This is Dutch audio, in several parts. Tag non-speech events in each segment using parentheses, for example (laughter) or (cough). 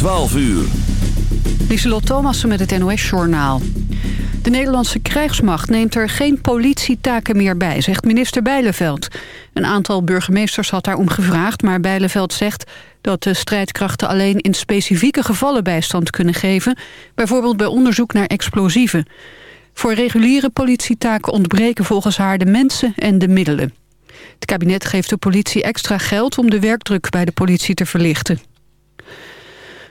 12 uur. Lieselot Thomassen met het NOS-journaal. De Nederlandse krijgsmacht neemt er geen politietaken meer bij, zegt minister Bijleveld. Een aantal burgemeesters had daarom gevraagd, maar Bijleveld zegt dat de strijdkrachten alleen in specifieke gevallen bijstand kunnen geven, bijvoorbeeld bij onderzoek naar explosieven. Voor reguliere politietaken ontbreken volgens haar de mensen en de middelen. Het kabinet geeft de politie extra geld om de werkdruk bij de politie te verlichten.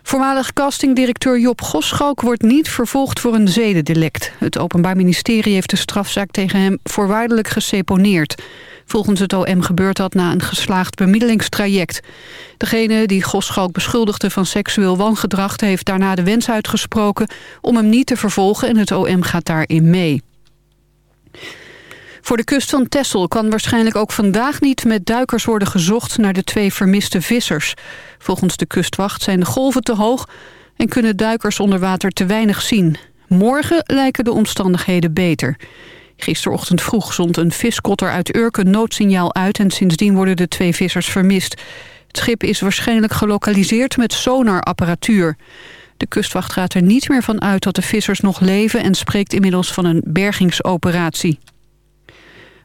Voormalig castingdirecteur Job Goschalk wordt niet vervolgd voor een zedendelict. Het Openbaar Ministerie heeft de strafzaak tegen hem voorwaardelijk geseponeerd. Volgens het OM gebeurt dat na een geslaagd bemiddelingstraject. Degene die Goschalk beschuldigde van seksueel wangedrag... heeft daarna de wens uitgesproken om hem niet te vervolgen... en het OM gaat daarin mee. Voor de kust van Texel kan waarschijnlijk ook vandaag niet met duikers worden gezocht naar de twee vermiste vissers. Volgens de kustwacht zijn de golven te hoog en kunnen duikers onder water te weinig zien. Morgen lijken de omstandigheden beter. Gisterochtend vroeg zond een viskotter uit Urk een noodsignaal uit... en sindsdien worden de twee vissers vermist. Het schip is waarschijnlijk gelokaliseerd met sonarapparatuur. De kustwacht gaat er niet meer van uit dat de vissers nog leven... en spreekt inmiddels van een bergingsoperatie.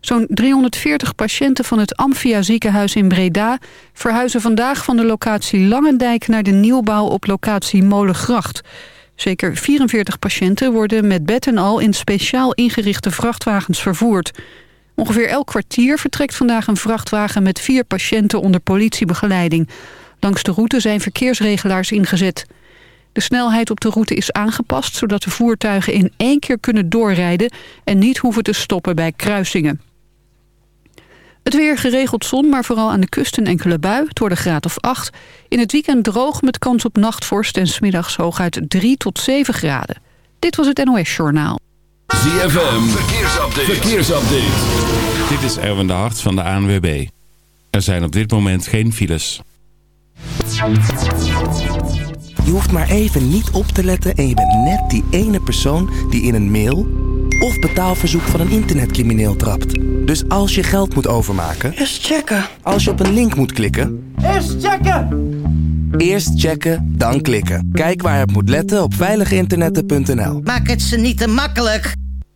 Zo'n 340 patiënten van het Amphia ziekenhuis in Breda... verhuizen vandaag van de locatie Langendijk naar de nieuwbouw op locatie Molengracht. Zeker 44 patiënten worden met bed en al in speciaal ingerichte vrachtwagens vervoerd. Ongeveer elk kwartier vertrekt vandaag een vrachtwagen met vier patiënten onder politiebegeleiding. Langs de route zijn verkeersregelaars ingezet. De snelheid op de route is aangepast zodat de voertuigen in één keer kunnen doorrijden en niet hoeven te stoppen bij kruisingen. Het weer geregeld zon, maar vooral aan de kust een enkele bui. Het wordt een graad of 8. In het weekend droog met kans op nachtvorst en smiddags hooguit 3 tot 7 graden. Dit was het NOS Journaal. ZFM, verkeersupdate. verkeersupdate. Dit is Erwin de Hart van de ANWB. Er zijn op dit moment geen files. Je hoeft maar even niet op te letten en je bent net die ene persoon die in een mail of betaalverzoek van een internetcrimineel trapt. Dus als je geld moet overmaken... Eerst checken. Als je op een link moet klikken... Eerst checken! Eerst checken, dan klikken. Kijk waar het moet letten op veiliginternetten.nl. Maak het ze niet te makkelijk.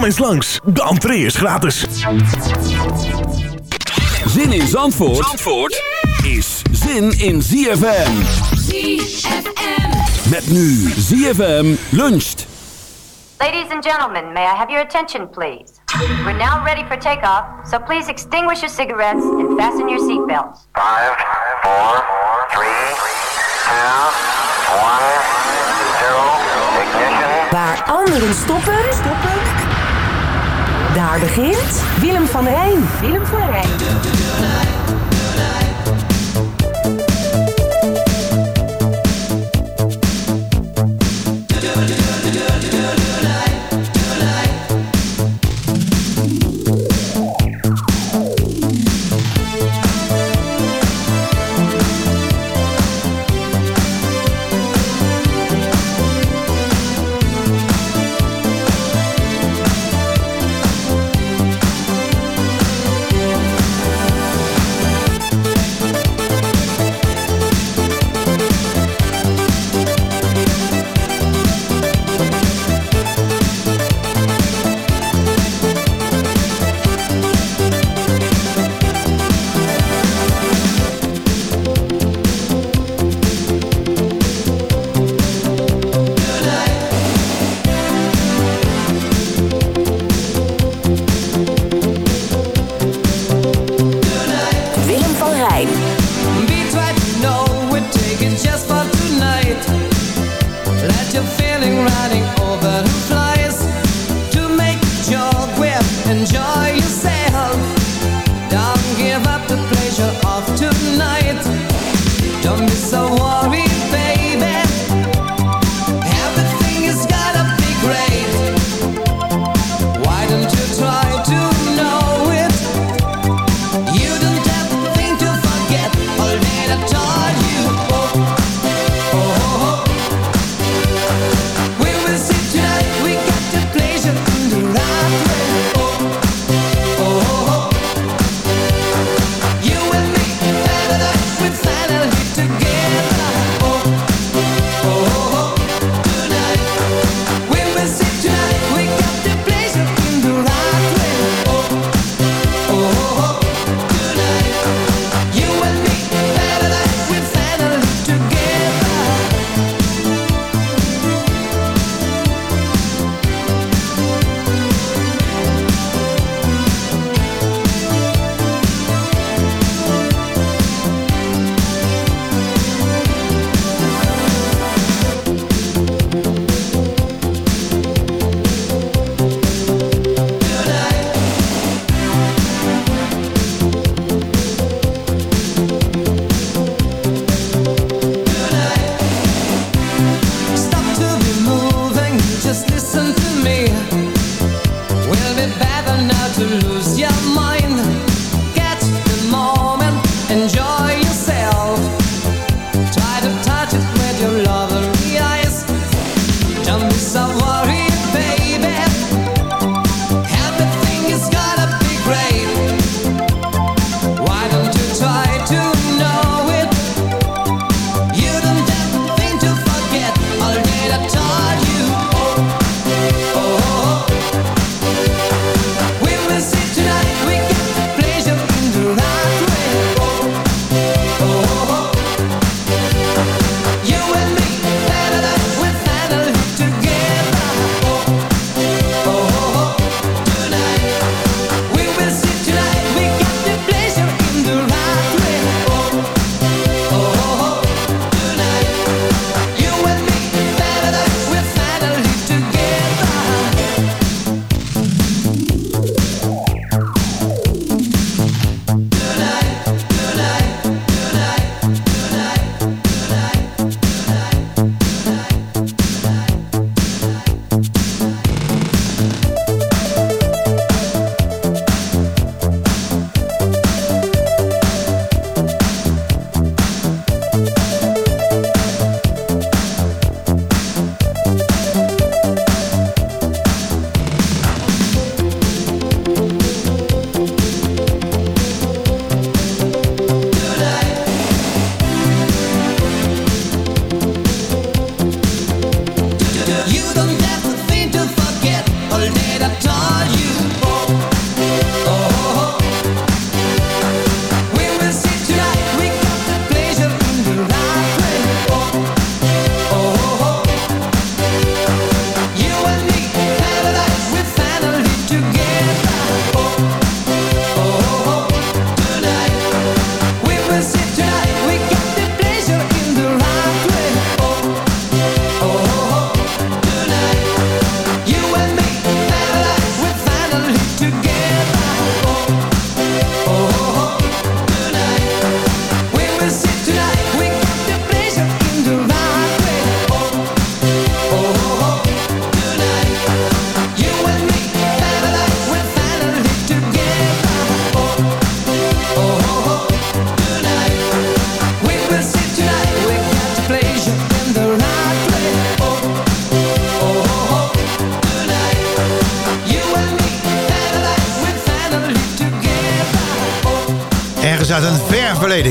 Kom eens langs, de entree is gratis. Zin in Zandvoort, Zandvoort is zin in ZFM. ZFM. Met nu ZFM luncht. Ladies and gentlemen, may I have your attention, please? We're now ready for takeoff, so please extinguish your cigarettes and fasten your seatbelts. Five, four, three, two, one, zero, ignition. waar anderen stoppen, stoppen. Daar begint Willem van Rijn. Willem van Rijn.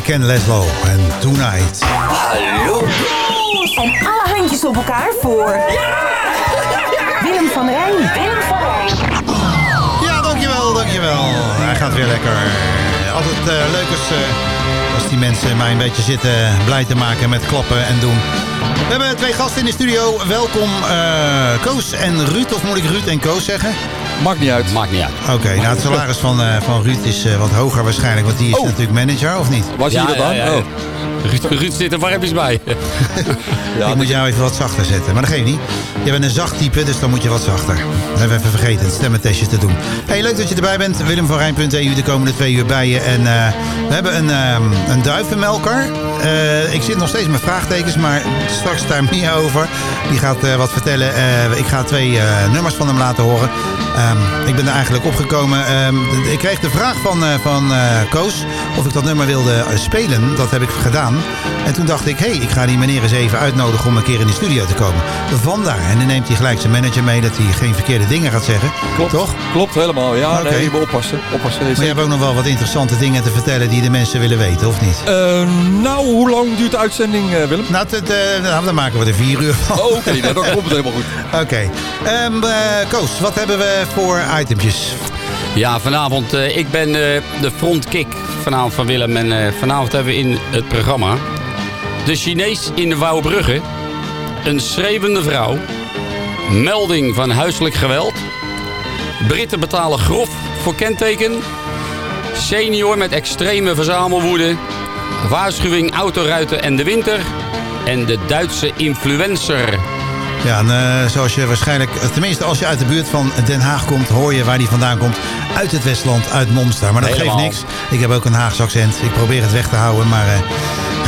Ken Leslo en Tonight. Hallo. En alle handjes op elkaar voor... Willem van Rijn. Willem van Rijn. Ja, dankjewel, dankjewel. Hij gaat weer lekker. Altijd eh, leuk als, eh, als die mensen mij een beetje zitten blij te maken met klappen en doen. We hebben twee gasten in de studio. Welkom eh, Koos en Ruud. Of moet ik Ruud en Koos zeggen? Maakt niet uit. Maakt niet uit. Oké, nou het salaris van, eh, van Ruud is eh, wat hoger waarschijnlijk. Want die is natuurlijk manager, of niet? Was hij dat dan? Oh. Ruud, Ruud zit er warmpjes bij. (laughs) ik moet jou even wat zachter zetten. Maar dat geeft niet. Je bent een zacht type, dus dan moet je wat zachter. Dat hebben we even vergeten, het stemmentestje te doen. Hey, leuk dat je erbij bent. Willem van Rijn.eu de komende twee uur bij je. En eh, we hebben een, ehm, een duivenmelker. Eh, ik zit nog steeds met vraagtekens, maar straks daar meer over. Die gaat eh, wat vertellen. Eh, ik ga twee eh, nummers van hem laten horen. Ehm, ik ben er eigenlijk opgekomen. Ehm, ik kreeg de vraag van, eh, van eh, Koos of ik dat nummer wilde eh, spelen. Dat heb ik gedaan. En toen dacht ik, hé, hey, ik ga die meneer eens even uitnodigen om een keer in de studio te komen. Vandaar. En dan neemt hij gelijk zijn manager mee dat hij geen verkeerde dingen gaat zeggen. Klopt. Toch? Klopt, helemaal. Ja, nee, je moet oppassen. oppassen Maar je hebt ook nog wel wat interessante dingen te vertellen die de mensen willen weten, of niet? Nou, hoe lang duurt de uitzending, Willem? Nou, het, nou, dan maken we er vier uur van. Oh, Oké, nou, dan (laughs) komt het helemaal goed. Oké. Ehm, eh, Koos, wat hebben we voor itempjes? Ja, vanavond, eh, ik ben eh, de frontkick vanavond van Willem. En eh, vanavond hebben we in het programma... De Chinees in de Wouwbrugge. Een schreeuwende vrouw. Melding van huiselijk geweld. Britten betalen grof voor kenteken. Senior met extreme verzamelwoede. Waarschuwing autoruiten en de winter. En de Duitse influencer. Ja, en, eh, zoals je waarschijnlijk, tenminste als je uit de buurt van Den Haag komt, hoor je waar die vandaan komt. Uit het Westland, uit Monster. Maar dat Helemaal. geeft niks. Ik heb ook een Haagse accent. Ik probeer het weg te houden, maar eh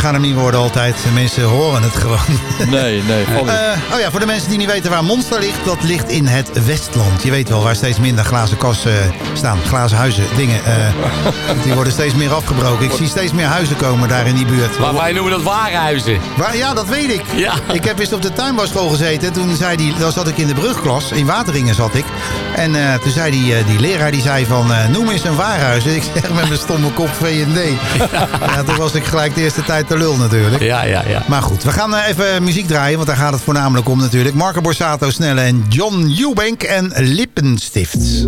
ga hem niet worden altijd. De mensen horen het gewoon. Nee, nee. (laughs) Eh, oh ja, voor de mensen die niet weten waar Monster ligt, dat ligt in het Westland. Je weet wel, waar steeds minder glazen kassen eh, staan. Glazen huizen, dingen. eh, die worden steeds meer afgebroken. Ik zie steeds meer huizen komen daar in die buurt. Maar wij noemen dat warenhuizen. Waar, ja, dat weet ik. Ja. Ik heb eens op de tuinbouwschool gezeten. Toen zei die, dan zat ik in de brugklas. In Wateringen zat ik. En eh, toen zei die, die leraar, die zei van... eh, noem eens een warenhuis. En ik zeg met mijn stomme kop V&D. (laughs) Ja. toen was ik gelijk de eerste tijd te lul natuurlijk. Ja, ja, ja. Maar goed, we gaan eh, even muziek draaien. Want daar gaat het voornamelijk om natuurlijk. Marco Borsato, Snelle en John Eubank en Lippenstift.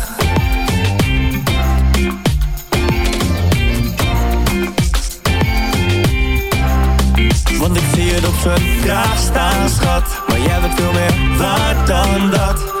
Ik zie het op zijn staan, schat. Maar jij bent veel meer waard dan dat.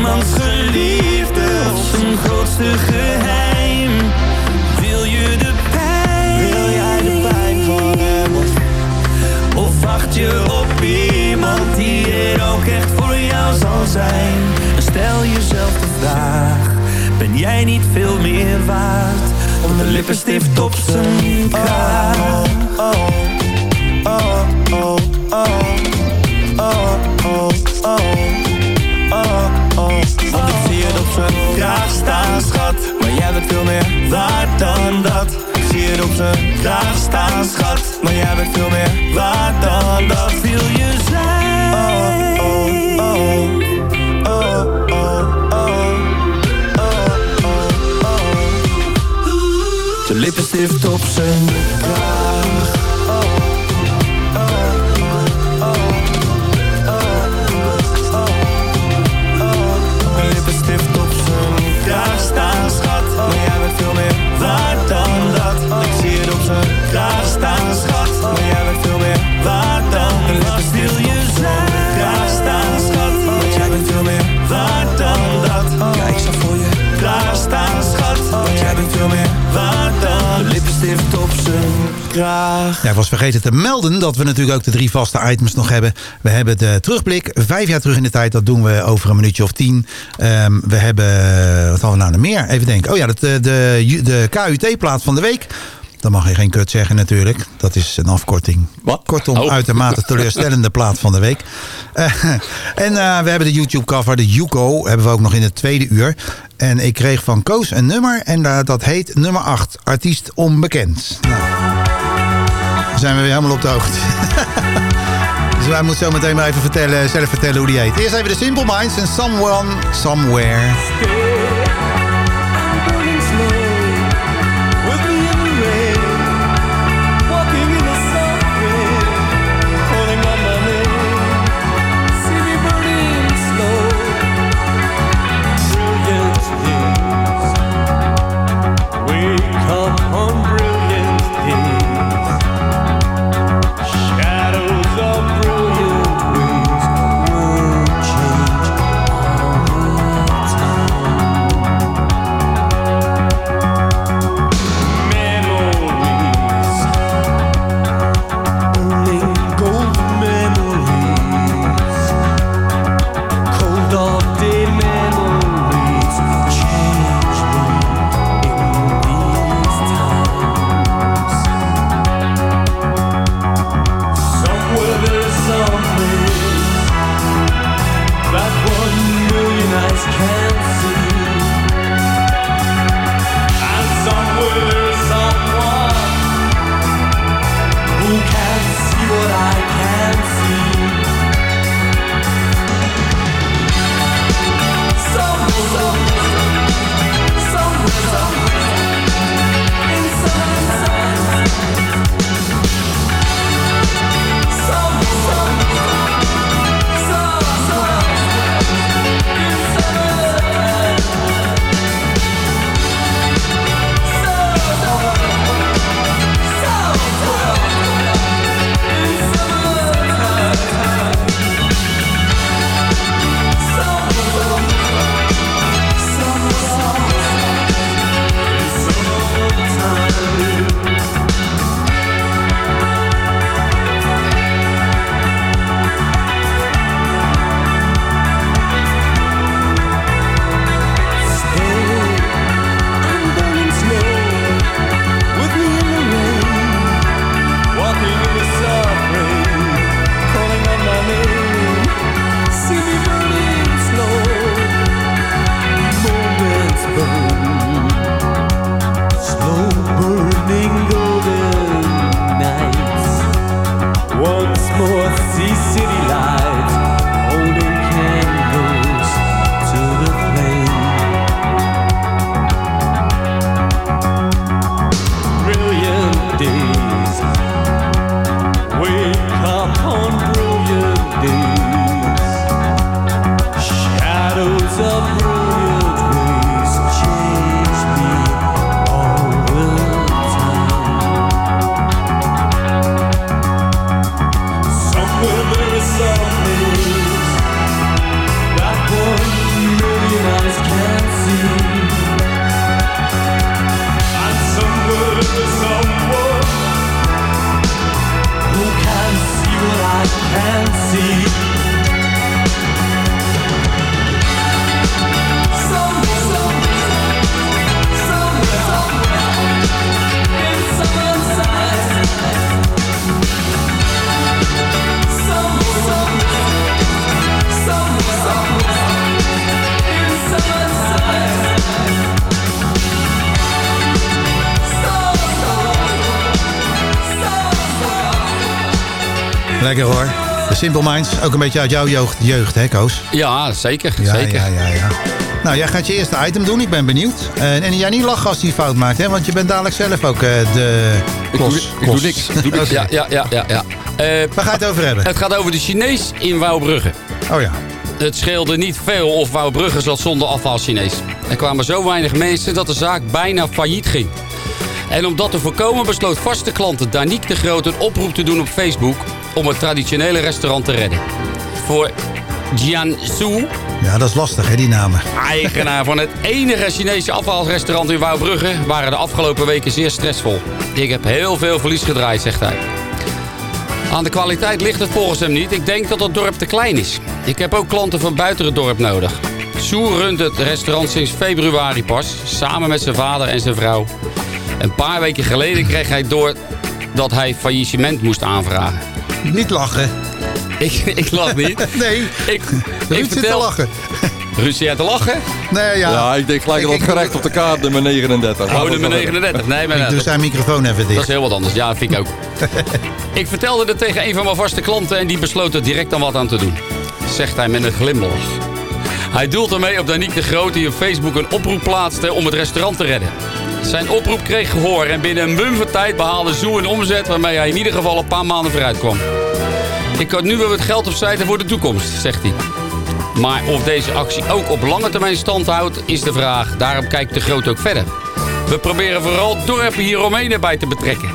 iemands geliefde of zijn grootste geheim. Wil je de pijn? Wil jij de pijn van hem? Of wacht je op iemand die er ook echt voor jou zal zijn? Stel jezelf de vraag, ben jij niet veel meer waard? Om de lippenstift op zijn kraag. oh, oh, oh, oh. oh, oh vraag staan, schat. Maar jij bent veel meer waard dan dat. Ik zie het op zijn vraag staan, schat. Maar jij bent veel meer waard dan dat. Wil je zijn? Oh, oh, oh. De lippenstift op zijn kaart kraag Ja, ik was vergeten te melden dat we natuurlijk ook de drie vaste items nog hebben. We hebben de terugblik, vijf jaar terug in de tijd. Dat doen we over een minuutje of tien. Ehm, we hebben, wat hadden we nou nog meer? Even denken. Oh ja, de, de, de KUT-plaat van de week. Dan mag je geen kut zeggen natuurlijk. Dat is een afkorting. Wat? Kortom, Oh. uitermate teleurstellende (laughs) plaat van de week. Eh, (laughs) en eh, we hebben de YouTube cover, de Yuko, hebben we ook nog in het tweede uur. En ik kreeg van Koos een nummer en eh, dat heet nummer 8. Artiest onbekend. Nou, zijn we weer helemaal op de hoogte. (laughs) dus wij moeten zo meteen maar even vertellen, zelf vertellen hoe die heet. Eerst even de Simple Minds en Someone, Somewhere. Lekker hoor. De Simple Minds, ook een beetje uit jouw jeugd, jeugd hè Koos? Ja, zeker. Ja, zeker. ja, ja, ja. Nou, jij gaat je eerste item doen, ik ben benieuwd. En, en jij niet lachen als hij fout maakt, hè? Want je bent dadelijk zelf ook eh, de klos. ik doe niks. Ik doe niks. (laughs) Ja, ja, ja, ja. ja. Eh, Waar ga je het over hebben? het gaat over de Chinees in Wouwbrugge. Oh ja. Het scheelde niet veel of Wouwbrugge zat zonder afval Chinees. Er kwamen zo weinig mensen dat de zaak bijna failliet ging. En om dat te voorkomen besloot vaste klanten Danique de Groot een oproep te doen op Facebook om het traditionele restaurant te redden. Voor Jianzhu, Ja, dat is lastig, hè, die namen. eigenaar van het enige Chinese afvalrestaurant in Wouwbrugge, waren de afgelopen weken zeer stressvol. Ik heb heel veel verlies gedraaid, zegt hij. Aan de kwaliteit ligt het volgens hem niet. Ik denk dat het dorp te klein is. Ik heb ook klanten van buiten het dorp nodig. Soe runt het restaurant sinds februari pas, samen met zijn vader en zijn vrouw. Een paar weken geleden kreeg hij door dat hij faillissement moest aanvragen. Niet lachen. Ik, ik lach niet. (laughs) Nee, Ik, ik te lachen. Ruud, zit te lachen? Nee, ja. Ja, ik denk gelijk dat ik- correct op de kaart, nummer 39. Oh, nummer 39. Nee, maar Ik doe zijn microfoon even dat is dicht. heel wat anders. Ja, vind ik ook. (laughs) ik vertelde het tegen een van mijn vaste klanten en die besloot er direct dan wat aan te doen. Zegt hij met een glimlach. Hij doelt ermee op Danique de Groot die op Facebook een oproep plaatste om het restaurant te redden. Zijn oproep kreeg gehoor en binnen een mum van tijd behaalde Zoe een omzet waarmee hij in ieder geval een paar maanden vooruit kwam. Ik kan nu wel het geld opzijden voor de toekomst, zegt hij. Maar of deze actie ook op lange termijn stand houdt, is de vraag. Daarom kijkt de Groot ook verder. We proberen vooral dorpen hieromheen erbij te betrekken.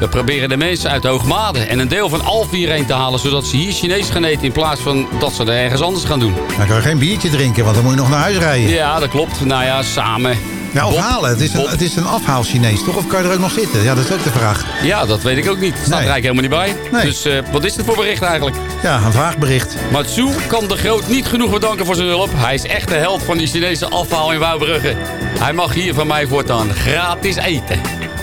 We proberen de mensen uit Hoogmade en een deel van Alphen hierheen te halen... zodat ze hier Chinees gaan eten in plaats van dat ze er ergens anders gaan doen. Dan kan je geen biertje drinken, want dan moet je nog naar huis rijden. Ja, dat klopt. Nou ja, samen. Ja, of Bob, halen. Het is, een, het is een afhaal Chinees, toch? Of kan je er ook nog zitten? Ja, dat is ook de vraag. Ja, dat weet ik ook niet. Staat Nee. er eigenlijk helemaal niet bij. Nee. Dus eh, wat is dit voor bericht eigenlijk? Ja, een vraagbericht. Matsu kan de Groot niet genoeg bedanken voor zijn hulp. Hij is echt de held van die Chinese afhaal in Wouwbrugge. Hij mag hier van mij voortaan gratis eten.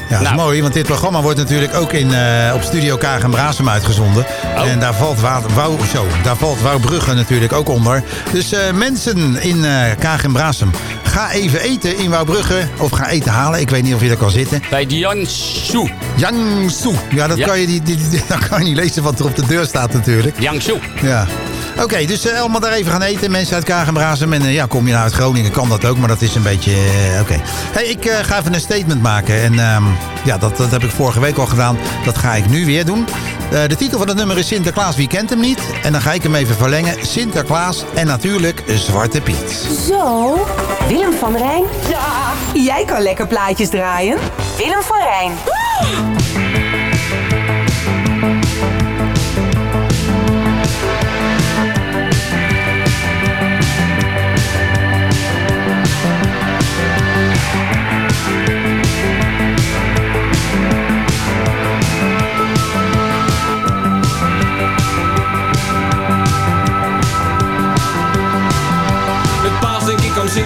Ja, dat is Nou. mooi, want dit programma wordt natuurlijk ook in, eh, op Studio Kaag en Brasem uitgezonden. Oh. En daar valt, Wou, zo, daar valt Wouwbrugge natuurlijk ook onder. Dus eh, mensen in eh Kaag en Brasem, ga even eten in Wouwbrugge. Of ga eten halen, ik weet niet of je daar kan zitten. Bij Jiangsu. Jiangsu. Ja, dat Ja. Kan je die, die- (laughs) dat kan je niet lezen wat er op de deur staat natuurlijk. Jiangsu. Ja. Oké, dus eh, allemaal daar even gaan eten. Mensen uit Kaag en eh, ja, kom je nou uit Groningen, kan dat ook. Maar dat is een beetje... eh, Oké. Hey, ik eh, ga even een statement maken. En ehm, ja, dat, dat heb ik vorige week al gedaan. Dat ga ik nu weer doen. Eh, de titel van het nummer is Sinterklaas, wie kent hem niet? En dan ga ik hem even verlengen. Sinterklaas en natuurlijk Zwarte Piet. Zo, Willem van Rijn. Ja, jij kan lekker plaatjes draaien. Willem van Rijn. Met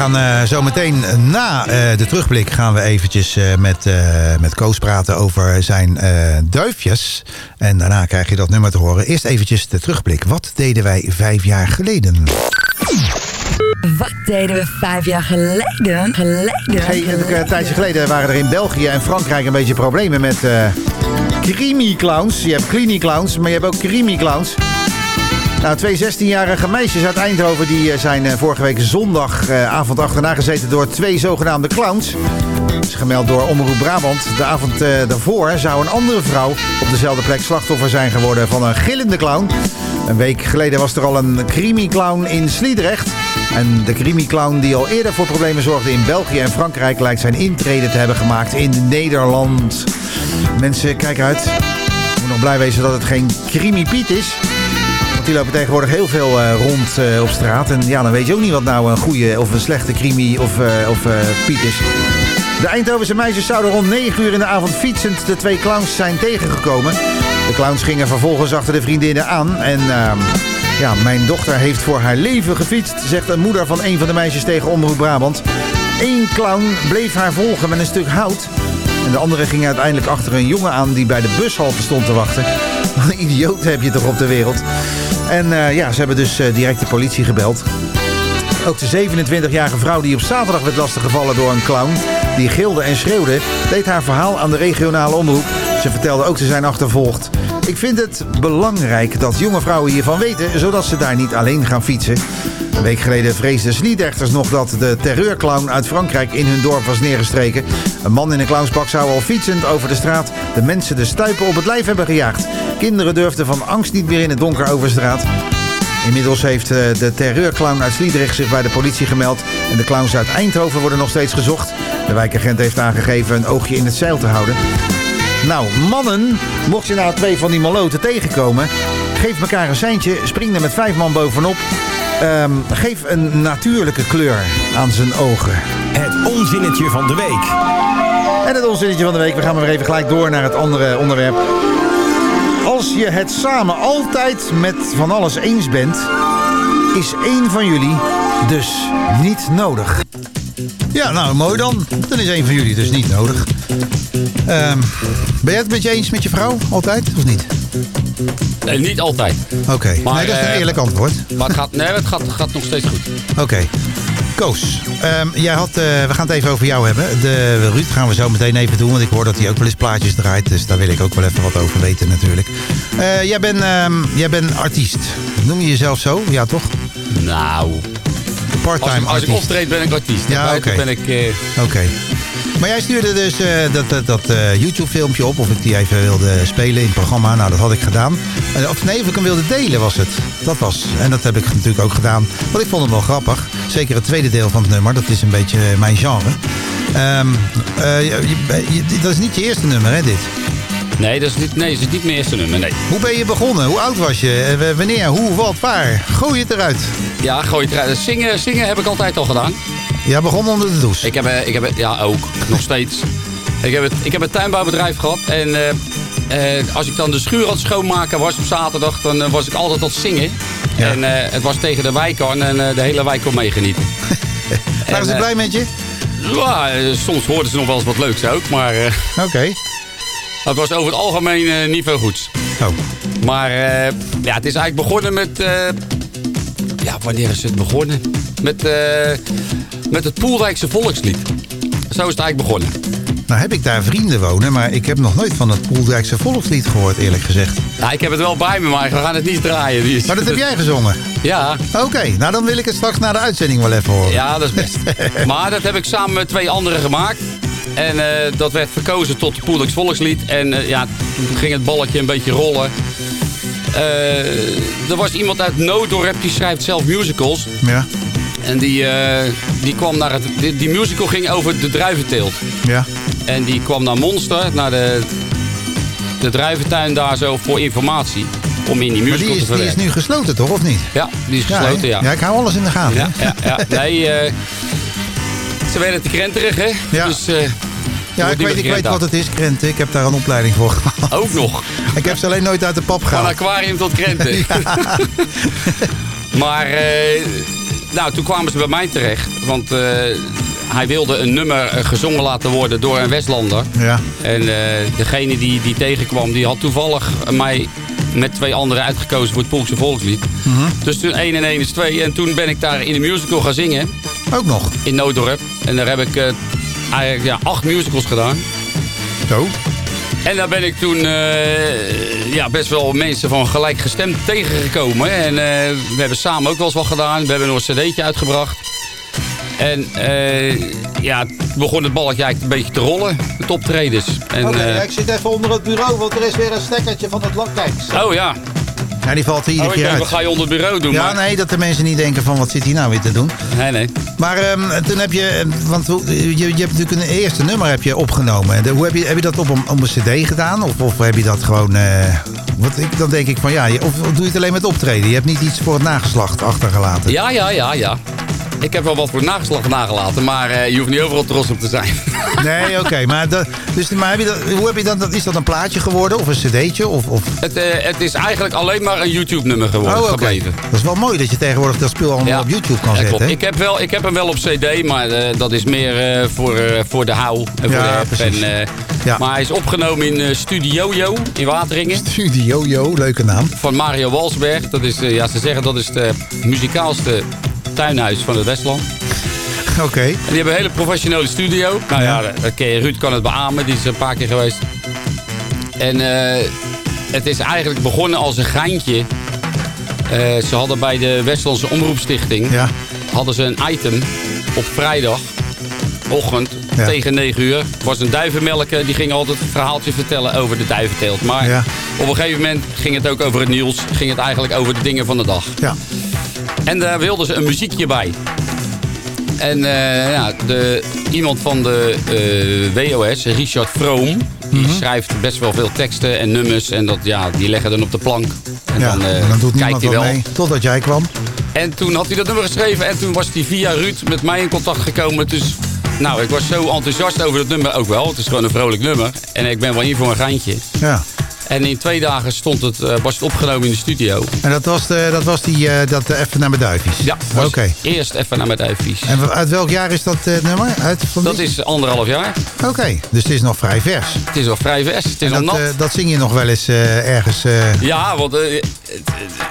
gaan eh, zo meteen na eh, de terugblik gaan we eventjes eh, met, met Koos praten over zijn duifjes. En daarna krijg je dat nummer te horen. Eerst eventjes de terugblik. Wat deden wij vijf jaar geleden? Wat deden we vijf jaar geleden? Geleden? Hey, een tijdje geleden waren er in België en Frankrijk een beetje problemen met creamy clowns. Je hebt creamy clowns, maar je hebt ook creamy clowns. Nou, twee 16-jarige meisjes uit Eindhoven die eh, zijn eh, vorige week zondagavond achterna gezeten door twee zogenaamde clowns. Is gemeld door Omroep Brabant. De avond eh, daarvoor zou een andere vrouw op dezelfde plek slachtoffer zijn geworden van een gillende clown. Een week geleden was er al een creamy clown in Sliedrecht. En de creamy clown die al eerder voor problemen zorgde in België en Frankrijk lijkt zijn intrede te hebben gemaakt in Nederland. Mensen, kijk uit. Ik moet nog blij wezen dat het geen creamy Piet is. Die lopen tegenwoordig heel veel eh, rond eh, op straat. En ja, dan weet je ook niet wat nou een goede of een slechte creamy of, eh, of Piet is. De Eindhovense meisjes zouden rond 9 uur in de avond fietsend de twee clowns zijn tegengekomen. De clowns gingen vervolgens achter de vriendinnen aan. En ehm, ja, mijn dochter heeft voor haar leven gefietst, zegt een moeder van een van de meisjes tegen Omroep Brabant. Eén clown bleef haar volgen met een stuk hout. En de andere ging uiteindelijk achter een jongen aan die bij de bushalte stond te wachten. Wat een idioot heb je toch op de wereld. En eh, ja, ze hebben dus eh, direct de politie gebeld. Ook de 27-jarige vrouw die op zaterdag werd lastiggevallen door een clown... die gilde en schreeuwde, deed haar verhaal aan de regionale omroep. Ze vertelde ook te zijn achtervolgd. Ik vind het belangrijk dat jonge vrouwen hiervan weten... zodat ze daar niet alleen gaan fietsen. Een week geleden vreesden Sliedrechters nog dat de terreurclown uit Frankrijk in hun dorp was neergestreken. Een man in een clownsbak zou al fietsend over de straat de mensen de stuipen op het lijf hebben gejaagd. Kinderen durfden van angst niet meer in het donker over straat. Inmiddels heeft eh, de terreurclown uit Sliedrecht zich bij de politie gemeld. En de clowns uit Eindhoven worden nog steeds gezocht. De wijkagent heeft aangegeven een oogje in het zeil te houden. Nou, mannen, mocht je nou twee van die maloten tegenkomen... geef elkaar een seintje, spring er met vijf man bovenop... Ehm, geef een natuurlijke kleur aan zijn ogen. Het onzinnetje van de week. En het onzinnetje van de week, we gaan maar weer even gelijk door naar het andere onderwerp. Als je het samen altijd met van alles eens bent, is één van jullie dus niet nodig. Ja, nou mooi dan. Dan is één van jullie dus niet nodig. Ehm, ben jij het met je eens met je vrouw? Altijd of niet? Nee, niet altijd. Oké, Maar, nee, dat is een eh, eerlijk antwoord. Maar het gaat, nee, het gaat, gaat nog steeds goed. Oké. Koos, ehm, jij had, eh, we gaan het even over jou hebben. De Ruud gaan we zo meteen even doen, want ik hoor dat hij ook wel eens plaatjes draait. Dus daar wil ik ook wel even wat over weten natuurlijk. Eh, jij, bent, ehm, jij bent artiest. Noem je jezelf zo? Ja, toch? Nou... Part-time als, als ik optreed ben ik artiest. Ja, oké. ben ik... Oké. Maar jij stuurde dus eh, dat, dat, dat eh, YouTube-filmpje op of ik die even wilde spelen in het programma. Nou, dat had ik gedaan. Eh, of nee, of ik hem wilde delen was het. Dat was. En dat heb ik natuurlijk ook gedaan. Want ik vond het wel grappig. Zeker het tweede deel van het nummer. Dat is een beetje mijn genre. Ehm, eh, je- je- dat is niet je eerste nummer, hè, dit? Nee, dat is niet, nee, dat is niet mijn eerste nummer, nee. Hoe ben je begonnen? Hoe oud was je? Wanneer? Hoe? Wat? Waar? Gooi het eruit. Ja, gooi het eruit. Zingen, zingen heb ik altijd al gedaan. Ja, begon onder de douche. Ik heb, eh, ik heb, ja, ook. Nog steeds. Ik heb, het, ik heb een tuinbouwbedrijf gehad. En eh, eh, als ik dan de schuur aan het schoonmaken was op zaterdag, dan was ik altijd aan het zingen. En het was tegen de wijk aan en de hele wijk kon meegenieten. (laughs) Waren ze blij met je? Ja, soms hoorden ze nog wel eens wat leuks ook, maar... Oké. (laughs) Het was over het algemeen niet veel goeds. Oh. Maar ja, het is eigenlijk begonnen met... ja, wanneer is het begonnen? Met, eh, met het Poelrijkse volkslied. Zo is het eigenlijk begonnen. Nou heb ik daar vrienden wonen, maar ik heb nog nooit van het Poeldijkse volkslied gehoord, eerlijk gezegd. Ja, ik heb het wel bij me, maar we gaan het niet draaien. Is- Maar dat heb jij gezongen? Ja. Oké, nou dan wil ik het straks na de uitzending wel even horen. Ja, dat is best. (laughs) maar dat heb ik samen met twee anderen gemaakt. En eh, dat werd verkozen tot het volkslied. En eh, ja, toen ging het balletje een beetje rollen. eh, er was iemand uit Noodorp die schrijft zelf musicals. Ja. En die, eh, die kwam naar het... Die, die musical ging over de druiventeelt. Ja. En die kwam naar Monster, naar de, de druiventuin daar zo voor informatie. Om in die Maar musical die te is, die is nu gesloten toch, of niet? Ja, die is gesloten, ja. Ja, ik hou alles in de gaten. Ja, ja, ja. (laughs) Nee, eh, ze werden te krenterig, hè? Ja. Dus, eh, Ja, ik weet, ik weet wat het is, krenten. Ik heb daar een opleiding voor gehad. Ook nog. (laughs) Ik heb ze alleen nooit uit de pap Van gehaald. aquarium tot krenten. (laughs) maar, nou, toen kwamen ze bij mij terecht. Want eh, hij wilde een nummer eh, gezongen laten worden door een Westlander. Ja. En eh, degene die, die tegenkwam, die had toevallig mij met twee anderen uitgekozen voor het Poolse volkslied. Mhm. Dus toen 1 en 1 is 2. En toen ben ik daar in de musical gaan zingen. Ook nog? In Noodorp. En daar heb ik eigenlijk ja, acht musicals gedaan. Zo. En daar ben ik toen eh, ja, best wel mensen van gelijkgestemd tegengekomen. En eh, we hebben samen ook wel eens wat gedaan. We hebben nog een cd'tje uitgebracht. En eh, ja, begon het balletje eigenlijk een beetje te rollen, het optredens. En, Oké, ik zit even onder het bureau, want er is weer een stekkertje van het lakkijk. oh ja. Ja, die valt er iedere Oh, keer denk, uit. wat ga je onder het bureau doen? Ja, maar- nee, dat de mensen niet denken van wat zit hij nou weer te doen. Nee, nee. Maar ehm, toen heb je, eh, want hoe- je, je hebt natuurlijk een eerste nummer heb je opgenomen. De- hoe heb je, heb je dat op een, op een cd gedaan? Of, of heb je dat gewoon, eh, wat ik, dan denk ik van ja, je- of, of doe je het alleen met optreden? Je hebt niet iets voor het nageslacht achtergelaten. Ja, ja, ja, ja. Ik heb wel wat voor nageslag nagelaten, maar eh, je hoeft niet overal trots op te zijn. (laughs) Nee, oké, maar, dat, dus, maar heb je dat, hoe heb je dat, is dat een plaatje geworden of een cd'tje? Of, of? Het, eh, het is eigenlijk alleen maar een YouTube-nummer geworden, Oh. Dat is wel mooi dat je tegenwoordig dat spul allemaal op YouTube kan Ja, zetten. klopt. Ik heb, wel, ik heb hem wel op cd, maar eh, dat is meer voor, voor de hou en voor Ja, de app. precies. En, Ja. Maar hij is opgenomen in Studio Jo in Wateringen. Studio Jo, leuke naam. Van Mario Walsberg. Dat is, ja, ze zeggen dat is het muzikaalste tuinhuis van het Westland. (laughs) Oké. En die hebben een hele professionele studio. Nou ja, je, Ruud kan het beamen. Die is er een paar keer geweest. En eh, het is eigenlijk begonnen als een geintje. Eh, ze hadden bij de Westlandse Omroepstichting... hadden ze een item op vrijdagochtend Ja. tegen 9 uur. Was een duivenmelker. Die ging altijd een verhaaltje vertellen over de duiventeelt. Maar Ja. op een gegeven moment ging het ook over het nieuws. Ging het eigenlijk over de dingen van de dag. Ja. En daar wilden ze een muziekje bij. En eh, ja, de, iemand van de eh, WOS, Richard Vroom, die Mhm. schrijft best wel veel teksten en nummers. En dat, ja, die leggen dan op de plank. En Ja, dan, eh, en dan doet kijkt hij wel. mee. Totdat jij kwam. En toen had hij dat nummer geschreven en toen was hij via Ruud met mij in contact gekomen. Dus nou, ik was zo enthousiast over dat nummer ook wel. Het is gewoon een vrolijk nummer. En ik ben wel hier voor een geintje. Ja. En in twee dagen stond het, eh, was het opgenomen in de studio. En dat was, de, dat, was die, eh, dat eh, even naar mijn duifjes? Ja, was Oké. eerst even naar mijn duifjes. En uit welk jaar is dat nummer? Uit van Dat is anderhalf jaar. Oké, dus het is nog vrij vers. Het is nog vrij vers, het is En nog dat, nat. dat zing je nog wel eens ergens... Ja, want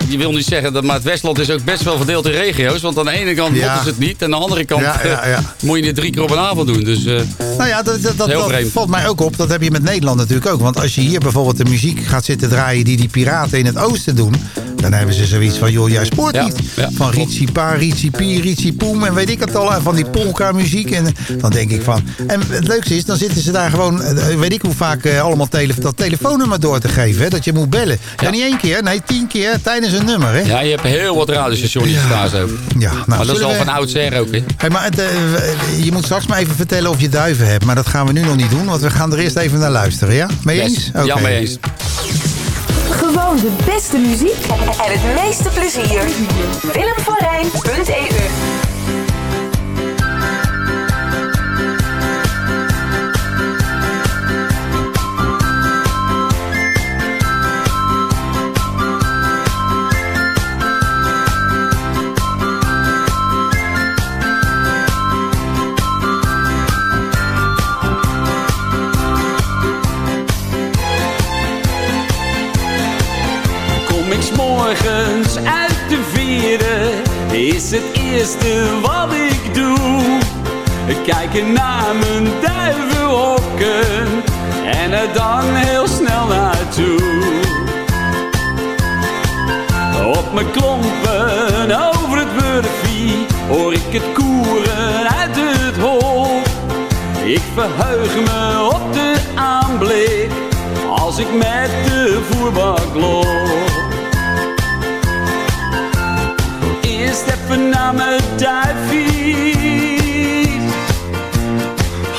je wil niet zeggen dat, maar het Westland is ook best wel verdeeld in regio's. Want aan de ene kant Ja. is het niet, en aan de andere kant Ja, ja, ja. moet je het drie keer op een avond doen. Dus Nou ja, dat, dat, dat, dat valt mij ook op. Dat heb je met Nederland natuurlijk ook. Want als je hier bijvoorbeeld de muziek gaat zitten draaien... die die piraten in het oosten doen... dan hebben ze zoiets van, joh, jij spoort Ja, niet. ja, van Ritsi Pa, Ritsi Pi, Ritsi Poem en weet ik het al. Van die polka muziek. En dan denk ik van... En het leukste is, dan zitten ze daar gewoon... eh, weet ik hoe vaak eh, allemaal tele, dat telefoonnummer door te geven. Hè, dat je moet bellen. Ja. niet één keer, nee, tien keer tijdens een nummer. Hè? ja, je hebt heel wat radiostations daar zo. Ja, nou, maar dat is al we- van oudsher ook, hè? Hey, maar het, eh, je moet straks maar even vertellen of je duiven hebt. Maar dat gaan we nu nog niet doen, want we gaan er eerst even naar luisteren, ja? Mee Yes. eens? Ja, Oké. mee eens. Gewoon de beste muziek. En het meeste plezier. Willemvanrijn.eu Kom morgens uit de vieren, is het eerste wat ik doe. Kijken naar mijn duivenhokken en er dan heel snel naartoe. Op mijn klompen over het wurfie hoor ik het koeren uit het hol. Ik verheug me op de aanblik als ik met de voerbak loop. Even naar duifies.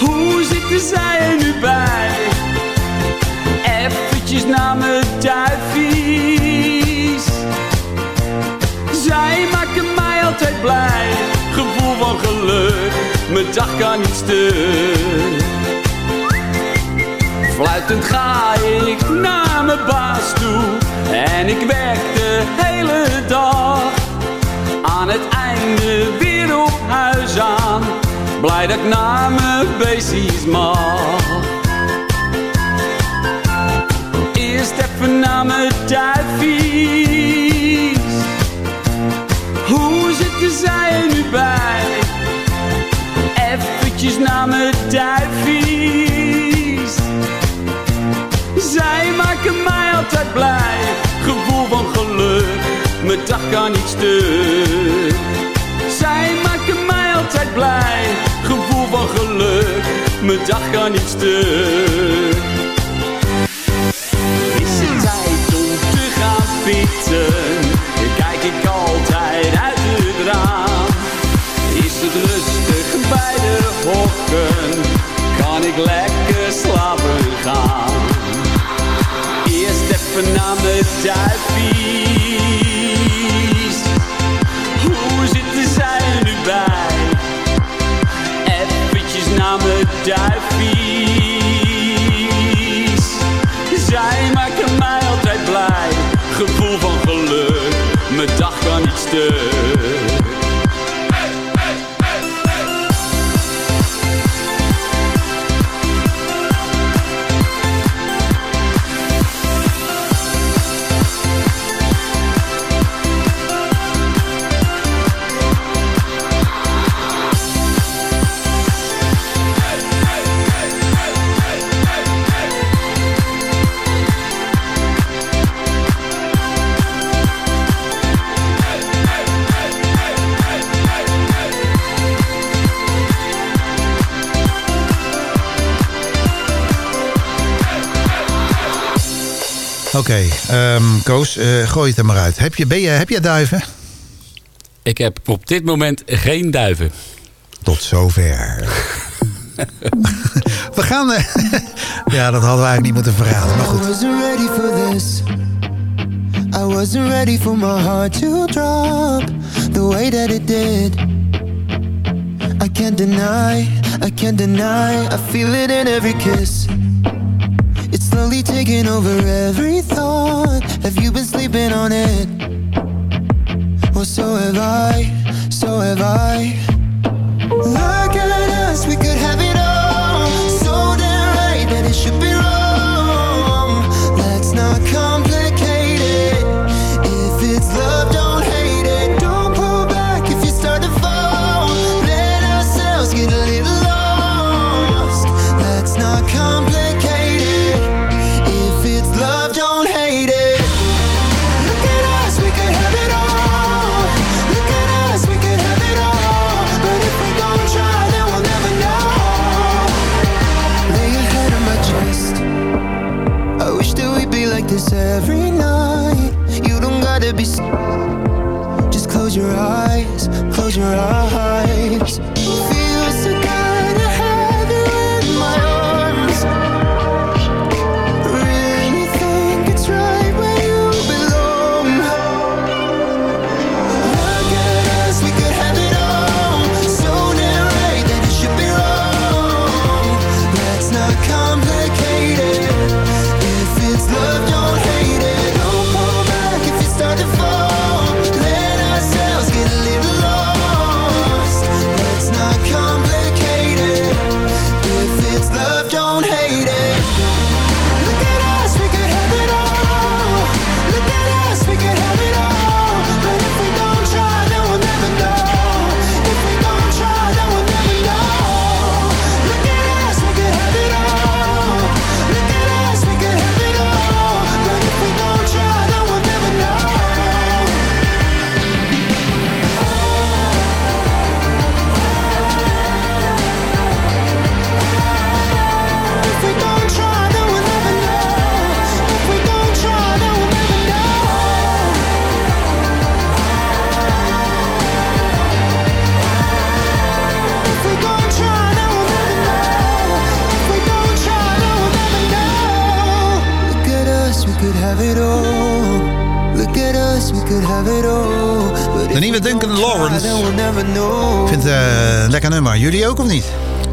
Hoe zitten zij er nu bij? Eventjes naar duifies. Zij maken mij altijd blij. Gevoel van geluk, mijn dag kan niet stuk. Fluitend ga ik naar mijn baas toe. En ik werk de hele dag. Aan het einde weer op huis aan. Blij dat ik naar mijn beestjes mag. Eerst even naar mijn. Dag kan niet stuk. Zij maken mij altijd blij. Gevoel van geluk, mijn dag kan niet stuk. Is het tijd om te gaan fietsen? Kijk ik altijd uit het raam. Is het rustig bij de hokken? Kan ik lekker slapen gaan? Eerst even naar mijn duifies. Naar mijn Oké, ehm, Koos, eh, gooi het er maar uit. Heb je, ben je, heb je duiven? Ik heb op dit moment geen duiven. Tot zover. (laughs) We gaan... eh, (laughs) ja, dat hadden we eigenlijk niet moeten verraden, maar I goed. wasn't ready for this. I wasn't ready for my heart to drop the way that it did. I can't deny, I can't deny, I feel it in every kiss. Slowly taking over every thought. Have you been sleeping on it? Well, so have I, so have I. Look at us, we could have De nieuwe Duncan Lawrence. Ik vind het eh, een lekker nummer. Jullie ook of niet?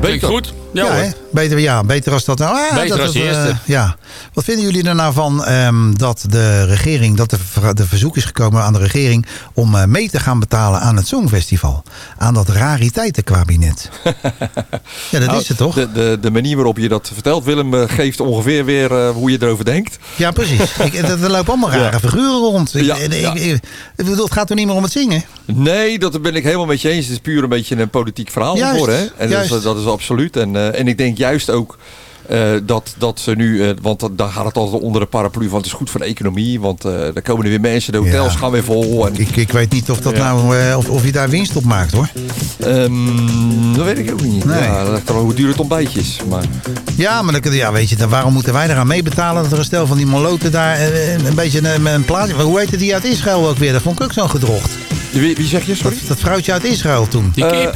Beter. goed. Ja, Ja, hoor. hè? beter, ja, beter als dat. nou, ah, Beter dat als eh, eerste. ja. Wat vinden jullie er nou van ehm, dat de regering, dat de, de verzoek is gekomen aan de regering om eh, mee te gaan betalen aan het Songfestival? Aan dat rariteitenkabinet. (laughs) ja, dat Nou, is het toch? De, de, de manier waarop je dat vertelt, Willem, eh, geeft ongeveer weer hoe je erover denkt. Ja, precies. Ik, (laughs) er, er lopen allemaal rare Ja. figuren rond. Ik, Ja, ik, ja. ik- ik bedoel, het gaat er niet meer om het zingen. Nee, dat ben ik helemaal met je eens. Het is puur een beetje een politiek verhaal geworden. Hè? En dat is, dat is absoluut. En, en ik denk juist ook eh, dat, dat ze nu... eh, want dat- daar gaat het altijd onder de paraplu van... het is goed voor de economie. Want eh daar komen er weer mensen. De hotels Ja. gaan weer vol. En, Ik, ik weet niet of, dat Ja. nou, eh, of, of je daar winst op maakt hoor. Ehm, dat weet ik ook niet. Nee. Ja, dat hoe duur het ontbijtje is. Maar, Ja, maar dan, ja, weet je, dan waarom moeten wij eraan meebetalen dat er een stel van die moloten daar eh, een beetje een, een plaatje... Hoe heette die uit Israël ook weer? Dat vond ik ook zo gedrocht. wie, wie zeg je, sorry? Dat, dat vrouwtje uit Israël toen. Die kip.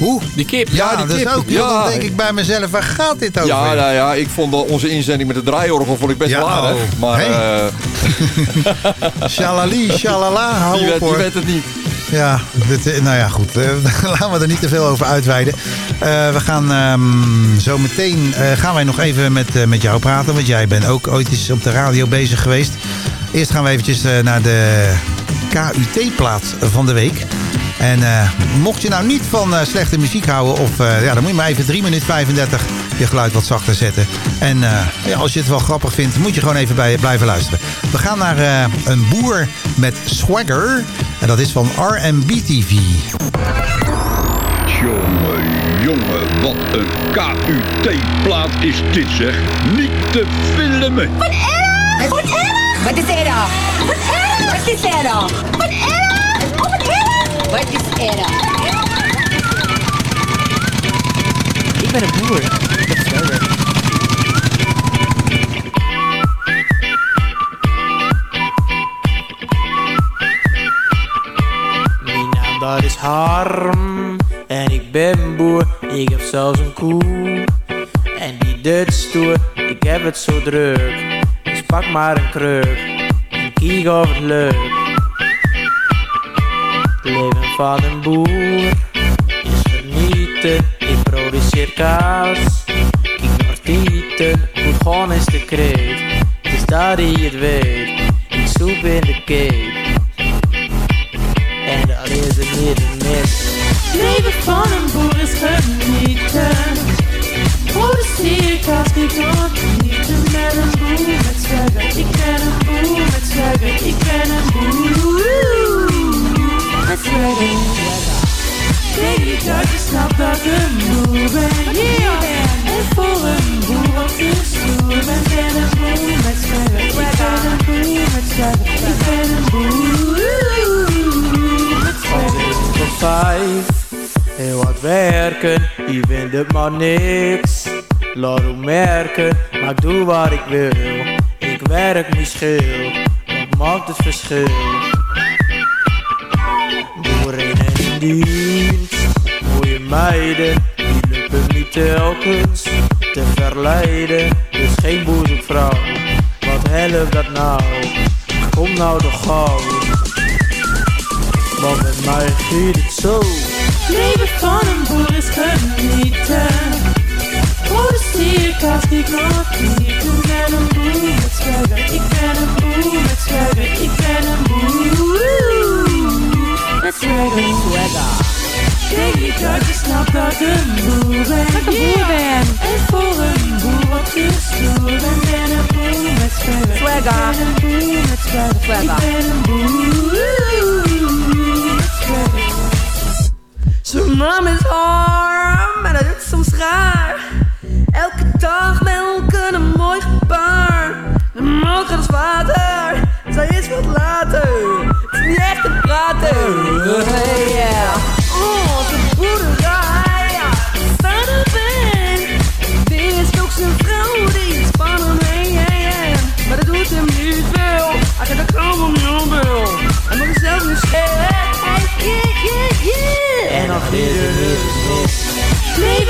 Hoe? Die kip. Ja, die dat is kip. ook. Ja. Dan denk ik bij mezelf, waar gaat dit over? Ja, nou ja, ik vond onze inzending met de draaiorgel vond ik best Ja, wel aardig. oh. Maar Hey. eh, (laughs) Shalali, shalala, hou die, op weet, die hoor. weet het niet. Ja, dit, eh, nou ja, goed. eh, (laughs) laten we er niet te veel over uitweiden. Eh, we gaan ehm, zo meteen eh, gaan wij nog even met, eh, met jou praten. Want jij bent ook ooit eens op de radio bezig geweest. Eerst gaan we eventjes naar de KUT-plaats van de week. En eh, mocht je nou niet van eh, slechte muziek houden... Of, eh, ja, dan moet je maar even 3 minuten 35 je geluid wat zachter zetten. En eh, ja, als je het wel grappig vindt, moet je gewoon even bij, blijven luisteren. We gaan naar eh, een boer met swagger. En dat is van R&B TV. Jongen, jongen, wat een KUT-plaat is dit zeg. Niet te filmen. Wat erg! Wat erg! Wat is erg? Wat erg! Wat is erg? Wat erg! Oh, wat erg! Wat is erg? Ik ben een boer. Dat is wel. Mijn naam dat is Harm en ik ben boer. Ik heb zelfs een koe en die doet stoer. Ik heb het zo druk, dus pak maar een kruk of het. Het leven van een boer is genieten. Ik produceer kaas, kijk naar tieten. Goed gewoon is de kreet, dus dat hij het weet. Ik soep in de cake. En dat is het niet mis. Leven van een boer is genieten. Produceer kaas, ik Ik ben een met swagger. Denk dat je snapt dat een ben. Yeah. En voor een boer op de stoel ben. Ben een boer met swagger. Ik ben een boer met swagger. Ik ben een boer met swagger. Tot vijf, heel wat werken, je vindt het maar niks. Laat merken, maar doe wat ik wil. Ik werk niet schil, maakt het verschil. Boeren in dienst, mooie meiden, die lukken niet telkens te verleiden. Dus geen boezemvrouw, wat helpt dat nou? Kom nou toch gauw. Want met mij giet het zo. Leven van een boer is genieten. Ik. Ik ben een boer met swagger. Ik ben een boer met swagger. Ik ben een boer met ik een boer ik een boer een boer stoel ben. Een boer met. Ik een. Ik een is Harm en dat doet soms raar. Dag met elkaar een mooi gebaar. De man gaat als water, zij is wat later. Het is niet echt te praten. Hey, yeah. Oh, zijn boerderij, ja. Staat er ben. Dit is ook zijn vrouw, die is van hem, hey, hey, hey. Maar dat doet hem niet veel. Hij gaat er om wil. Hij mag zelf niet schelen. Hey, yeah, yeah, yeah. En niet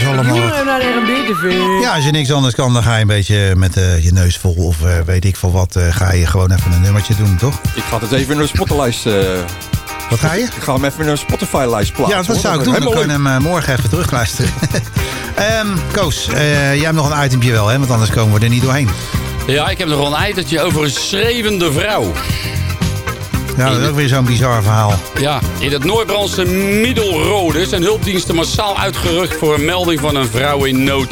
boer tv. Ja, als je niks anders kan, dan ga je een beetje met eh, je neus vol of eh, weet ik veel wat. eh, ga je gewoon even een nummertje doen, toch? Ik ga het even in een Spotify-lijst... eh, Wat ga je? Ik ga hem even in een Spotify-lijst plaatsen. Ja, dat hoor. zou ik doen. Dan Helemaal kun je hem morgen even terugluisteren. (laughs) Ehm Koos, eh, jij hebt nog een itempje wel, hè? Want anders komen we er niet doorheen. Ja, ik heb nog wel een eitertje over een schreeuwende vrouw. Ja, dat is ook weer zo'n bizar verhaal. Ja, in het Noordbrandse Middelrode zijn hulpdiensten massaal uitgerukt voor een melding van een vrouw in nood.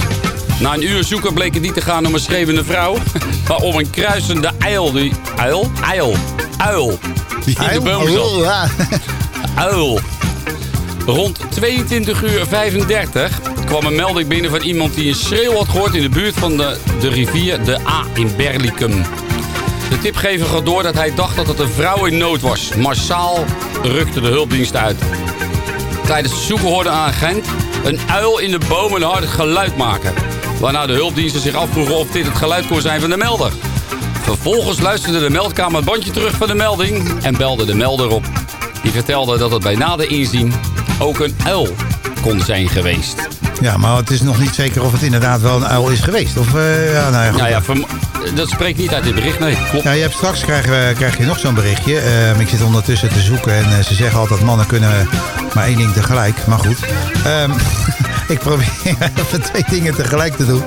Na een uur zoeken bleek het niet te gaan om een schreeuwende vrouw, (laughs) maar om een kruisende uil. Die, uil? Uil. Uil. Die in de boom zat. Uil. Rond 22 uur 35 kwam een melding binnen van iemand die een schreeuw had gehoord in de buurt van de, de rivier de A in Berlicum. De tipgever gaat door dat hij dacht dat het een vrouw in nood was. Massaal rukte de hulpdienst uit. Tijdens het zoeken hoorde een agent een uil in de boom een hard geluid maken. Waarna de hulpdiensten zich afvroegen of dit het geluid kon zijn van de melder. Vervolgens luisterde de meldkamer het bandje terug van de melding en belde de melder op. Die vertelde dat het bij nader inzien ook een uil kon zijn geweest. Ja, maar het is nog niet zeker of het inderdaad wel een uil is geweest. Of, eh, ja, nou ja. Nou ja, dat spreekt niet uit dit bericht, nee. Klopt. Ja, je hebt straks krijg, je- krijg je nog zo'n berichtje. Ehm, ik zit ondertussen te zoeken en eh, ze zeggen altijd mannen kunnen maar één ding tegelijk. Maar goed, Ehm, (laughs) ik probeer (laughs) even twee dingen tegelijk te doen.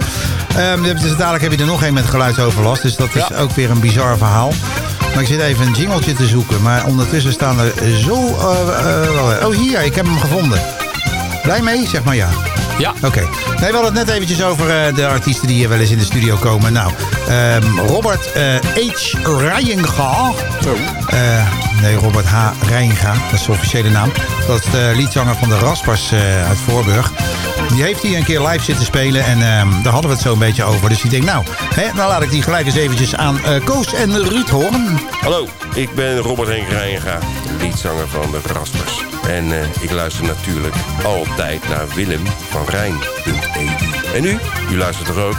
Ehm, dus dadelijk heb je er nog één met geluidsoverlast. Dus dat is ook weer een bizar verhaal. Maar ik zit even een jingeltje te zoeken. Maar ondertussen staan er zo... eh, eh, oh, hier, ik heb hem gevonden. Blij mee? Zeg maar ja. Ja. Oké. Nee, we hadden het net eventjes over eh, de artiesten die hier wel eens in de studio komen. Nou, ehm, Robert eh, H. Rijenga. Eh, nee, Robert H. Rijenga. Dat is zijn officiële naam. Dat is de liedzanger van de Raspers eh, uit Voorburg. Die heeft hier een keer live zitten spelen. En ehm, daar hadden we het zo een beetje over. Dus ik denk, nou, hè, dan laat ik die gelijk eens eventjes aan eh, Koos en Ruud horen. Hallo, ik ben Robert Henk Rijnga, liedzanger van de Raspers. En eh, ik luister natuurlijk altijd naar Willem van Rijn.eu. En u? U luistert toch ook?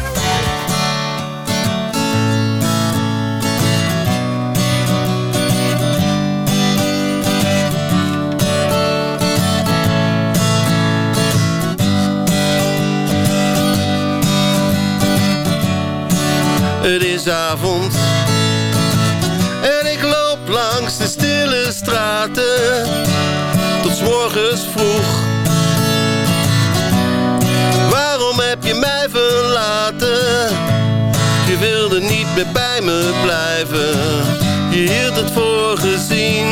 Het is avond en ik loop langs de stille straten niet meer bij me blijven, je hield het voor gezien.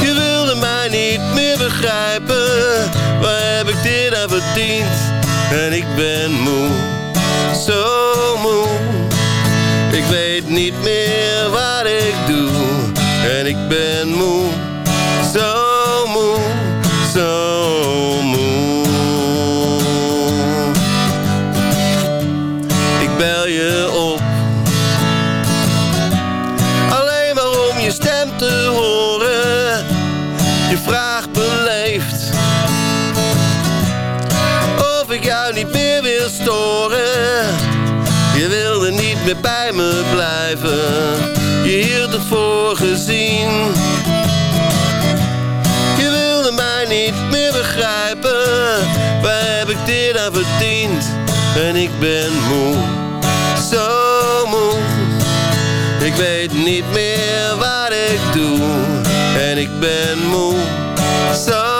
Je wilde mij niet meer begrijpen, waar heb ik dit aan verdiend? En ik ben moe zo moe. Ik weet niet meer wat ik doe. En ik ben moe, zo ik dit aan verdiend? En ik ben moe, zo moe. Ik weet niet meer wat ik doe, en ik ben moe, zo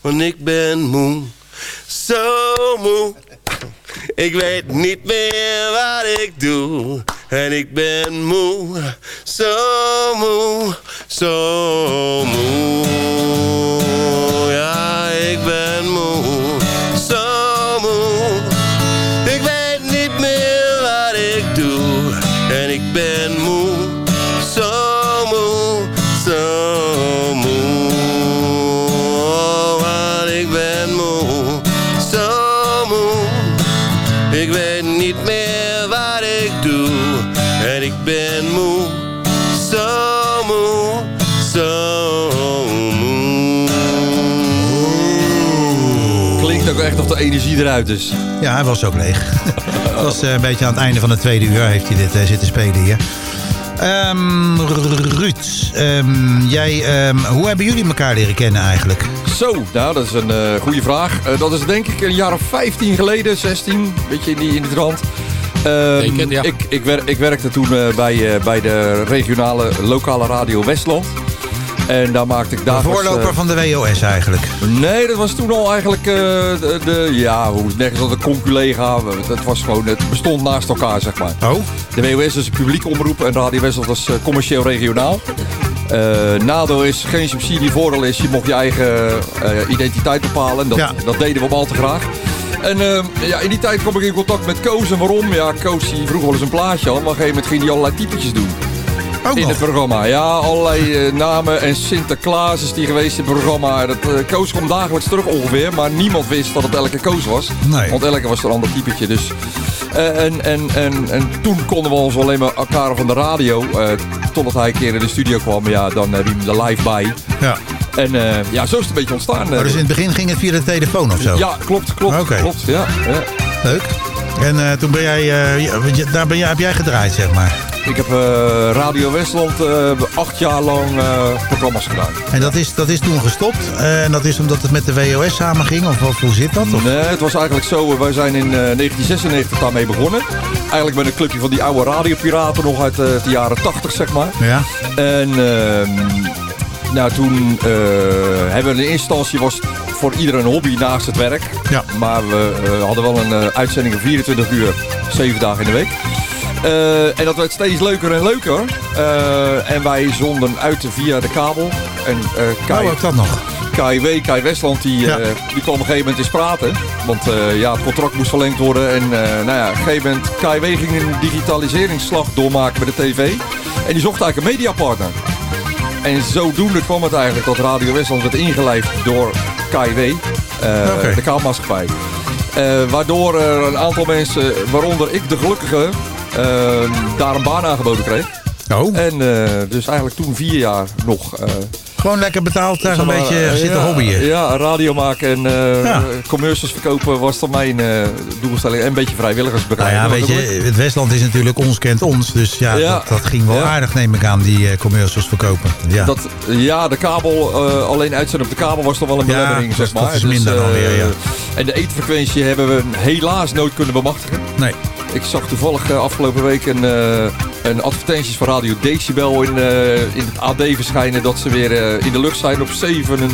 Want ik ben moe, zo moe. Ik weet niet meer wat ik doe. En ik ben moe, zo moe, zo moe. Ja, ik ben moe, de energie eruit is. Ja, hij was ook leeg. (laughs) Dat was eh, een beetje aan het einde van het tweede uur heeft hij dit eh, zitten spelen hier. Ehm, Ruud, ehm, jij, ehm, hoe hebben jullie elkaar leren kennen eigenlijk? Zo, nou dat is een eh, goede vraag. Eh, dat is denk ik een jaar of 15 geleden, 16, beetje in die, in die trant. Ehm, het, ja. ik, ik, wer- ik werkte toen eh, bij, eh, bij de regionale lokale radio Westland. En daar maakte ik De dagelijks... voorloper eh, van de WOS eigenlijk. Nee, dat was toen al eigenlijk eh, de, de- ja, hoe nergens als een conculega. Het was gewoon, het bestond naast elkaar, zeg maar. Oh? De WOS is een publieke omroep en Radio Westland was eh, commercieel regionaal. Eh, nadeel is, geen subsidie. Voordeel is, je mocht je eigen eh, identiteit bepalen. En dat, Ja. dat deden we al te graag. En eh, ja, in die tijd kwam ik in contact met Koos. En waarom? Ja, Koos die vroeg wel eens een plaatje al. Maar op een gegeven moment ging hij allerlei typetjes doen. Ook in nog? het programma. Ja, allerlei eh, namen. En Sinterklaas is die geweest in het programma. Dat, eh, Koos komt dagelijks terug ongeveer. Maar niemand wist dat het elke Koos was. Nee. Want elke was er een ander typetje. Dus, eh, en, en, en, en toen konden we ons alleen maar elkaar van de radio. totdat hij een keer in de studio kwam. Ja, dan heb je hem er live bij. Ja. En ja, zo is het een beetje ontstaan. Oh, dus in het begin ging het via de telefoon of zo? Ja, klopt, klopt, klopt. Ja, ja. Leuk. En toen ben jij, daar ben jij, heb jij gedraaid, zeg maar. Ik heb eh, Radio Westland eh, acht jaar lang eh, programma's gedaan. En dat is, dat is toen gestopt. En dat is omdat het met de WOS samenging? Of wat, hoe zit dat? Of? Nee, het was eigenlijk zo. Wij zijn in eh, 1996 daarmee begonnen. Eigenlijk met een clubje van die oude radiopiraten nog uit de jaren 80, zeg maar. Ja. En ehm, nou, toen hebben we in eerste instantie was voor iedereen een hobby naast het werk. Ja. Maar we hadden wel een eh, uitzending van 24 uur, 7 dagen in de week. Eh, en dat werd steeds leuker en leuker. Eh, en wij zonden uit via de kabel. En, eh Kai, Oh, ook dat nog. KIW, Kai Westland, die, Ja. die kwam op een gegeven moment eens praten. Want ja, het contract moest verlengd worden. En nou ja, op een gegeven moment, KIW ging een digitaliseringsslag doormaken bij de tv. En die zocht eigenlijk een mediapartner. En zodoende kwam het eigenlijk dat Radio Westland werd ingelijfd door KIW, Oké. de kabelmaatschappij. Waardoor er een aantal mensen, waaronder ik de gelukkige, daar een baan aangeboden kreeg. Oh. En eh, dus eigenlijk toen vier jaar nog... eh, Gewoon lekker betaald, daar een maar, beetje eh, zitten hobbyen. Ja, radio maken en Ja. commercials verkopen was dan mijn doelstelling. En een beetje Nou vrijwilligersbedrijf. ja, weet je, het Westland is natuurlijk ons kent ons. Dus ja, Ja. Dat, dat ging wel aardig, neem ik aan, die eh, commercials verkopen. Ja. Dat, ja, de kabel, alleen uitzenden op de kabel was toch wel een belemmering, zeg maar. dat is minder eh, dan weer, ja. En de etenfrequentie hebben we helaas nooit kunnen bemachtigen. Nee. Ik zag toevallig eh, afgelopen week een, eh, een advertenties van Radio Decibel in, eh, in het AD verschijnen dat ze weer in de lucht zijn op 7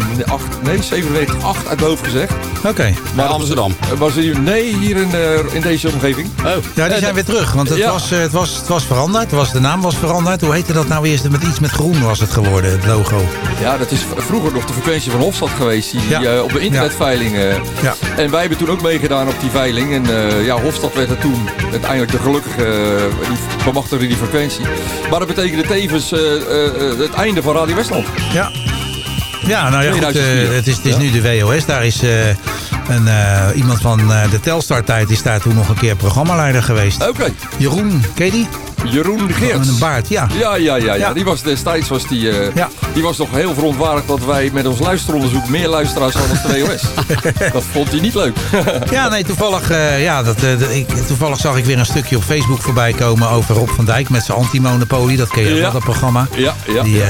en 8, nee, 97, 8 uit mijn hoofd gezegd. Oké. Maar Amsterdam? Was hier, nee, hier in, eh, in deze omgeving. Oh. Ja, die zijn weer terug. Want het, Ja. was, eh, het, was, het was veranderd. Het was, de naam was veranderd. Hoe heette dat nou eerst? Met iets met groen was het geworden, het logo. Ja, dat is vroeger nog de frequentie van Hofstad geweest. Die, Ja. eh, op de internetveiling. Ja. En wij hebben toen ook meegedaan op die veiling. En eh, ja, Hofstad werd er toen uiteindelijk de gelukkige. die bemachtigde die frequentie. Maar dat betekende tevens eh, eh, eh, het einde van Radio Westland. Ja. Ja, nou ja, goed, eh, 2004. het is, het is Ja. nu de WOS. Daar is eh, een, eh, iemand van de Telstar-tijd is daar toen nog een keer programmaleider geweest. Oké. Jeroen, ken je die? Jeroen Geerts. Met een baard, ja. Ja, ja, ja, ja. Die was destijds was die, eh, Ja. die was nog heel verontwaardigd dat wij met ons luisteronderzoek meer luisteraars hadden als de WOS. (laughs) dat vond hij niet leuk. (laughs) Ja, nee, toevallig, eh, ja, dat, eh, dat- ik, toevallig zag ik weer een stukje op Facebook voorbij komen over Rob van Dijk met zijn antimonopolie. Dat ken je Ja. wel, dat programma. Ja, ja. Die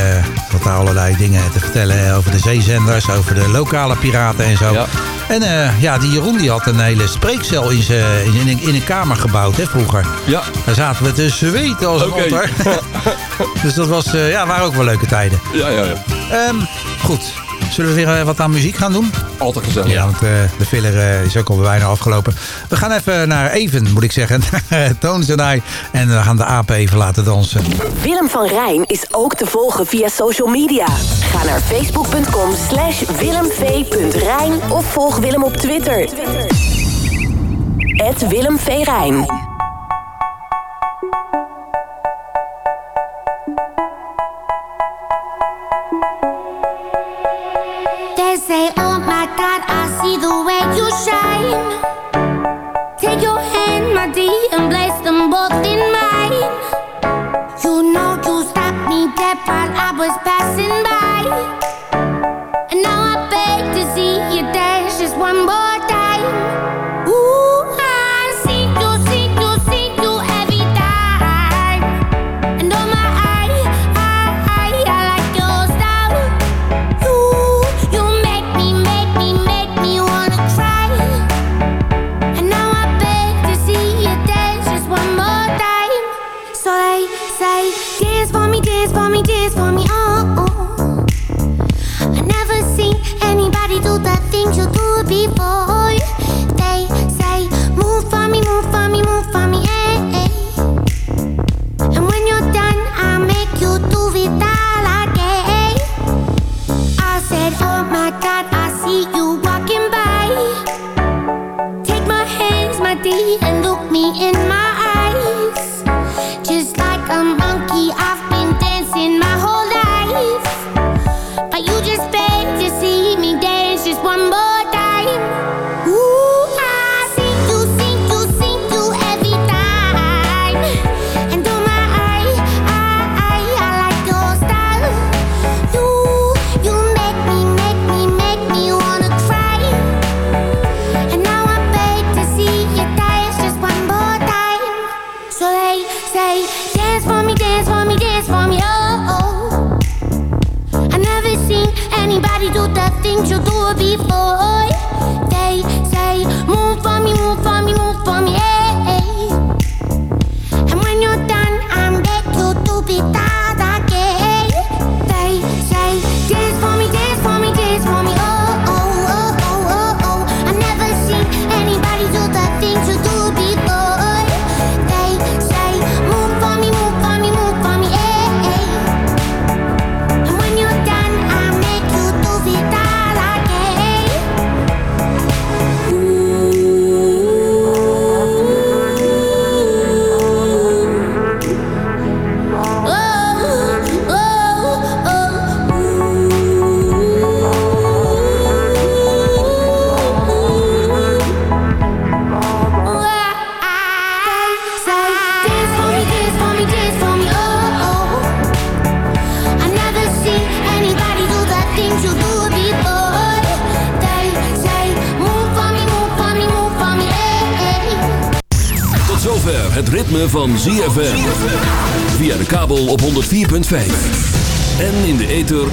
had daar allerlei dingen te vertellen over de zeezenders, over de lokale piraten en zo. Ja. En eh, ja, die Jeroen die had een hele spreekcel in, in, in, in een kamer gebouwd hè, vroeger. Ja. Daar zaten we te zweten als een Oké. otter. (laughs) dus dat was, eh, ja, waren ook wel leuke tijden. Ja, ja, ja. Ehm, goed, zullen we weer eh, wat aan muziek gaan doen? Altijd gezellig. Ja, want eh, de filler eh, is ook al bijna afgelopen. We gaan even naar Even, moet ik zeggen. Toons en I. En we gaan de apen even laten dansen. Willem van Rijn is ook te volgen via social media. Ga naar facebook.com slash willemv.rijn of volg Willem op Twitter. Het Willem V. Rijn. was passing